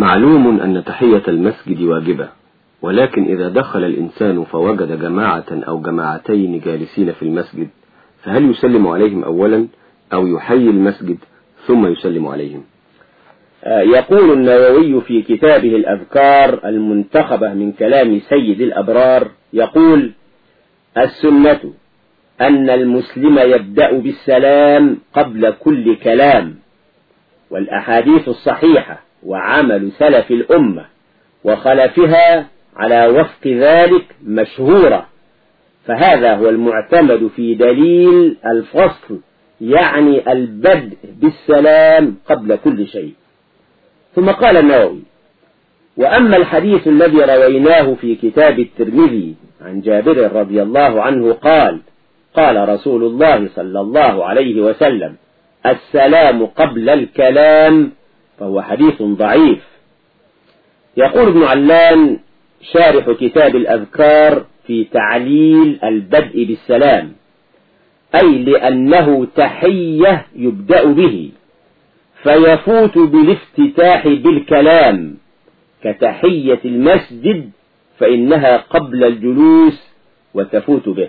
معلوم أن تحية المسجد واجبة ولكن إذا دخل الإنسان فوجد جماعة أو جماعتين جالسين في المسجد فهل يسلم عليهم أولا أو يحيي المسجد ثم يسلم عليهم؟ يقول النووي في كتابه الأذكار المنتخبة من كلام سيد الأبرار يقول السنة أن المسلم يبدأ بالسلام قبل كل كلام والأحاديث الصحيحة وعمل سلف الأمة وخلفها على وفق ذلك مشهورة. فهذا هو المعتمد في دليل الفصل يعني البدء بالسلام قبل كل شيء. ثم قال النووي وأما الحديث الذي رويناه في كتاب الترمذي عن جابر رضي الله عنه قال قال رسول الله صلى الله عليه وسلم السلام قبل الكلام فهو حديث ضعيف. يقول ابن علان شارح كتاب الأذكار في تعليل البدء بالسلام أي لأنه تحية يبدأ به فيفوت بالافتتاح بالكلام كتحية المسجد فإنها قبل الجلوس وتفوت به.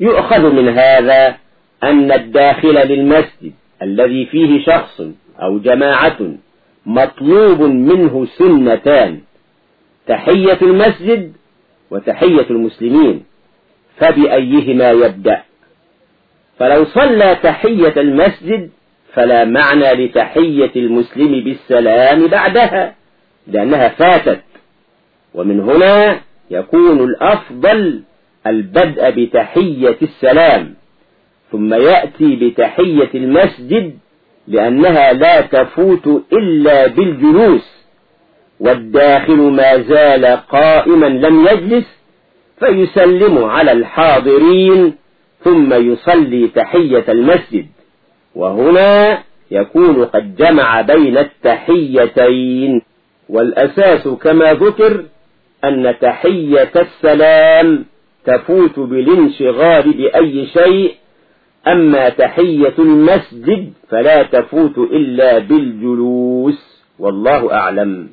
يؤخذ من هذا أن الداخل للمسجد الذي فيه شخص أو جماعة مطلوب منه سنتان تحية المسجد وتحية المسلمين فبأيهما يبدأ؟ فلو صلى تحية المسجد فلا معنى لتحية المسلم بالسلام بعدها لأنها فاتت. ومن هنا يكون الأفضل البدء بتحية السلام ثم يأتي بتحية المسجد لأنها لا تفوت إلا بالجلوس والداخل ما زال قائما لم يجلس فيسلم على الحاضرين ثم يصلي تحية المسجد وهنا يكون قد جمع بين التحيتين. والأساس كما ذكر أن تحية السلام تفوت بالانشغال بأي شيء أما تحية المسجد فلا تفوت إلا بالجلوس والله أعلم.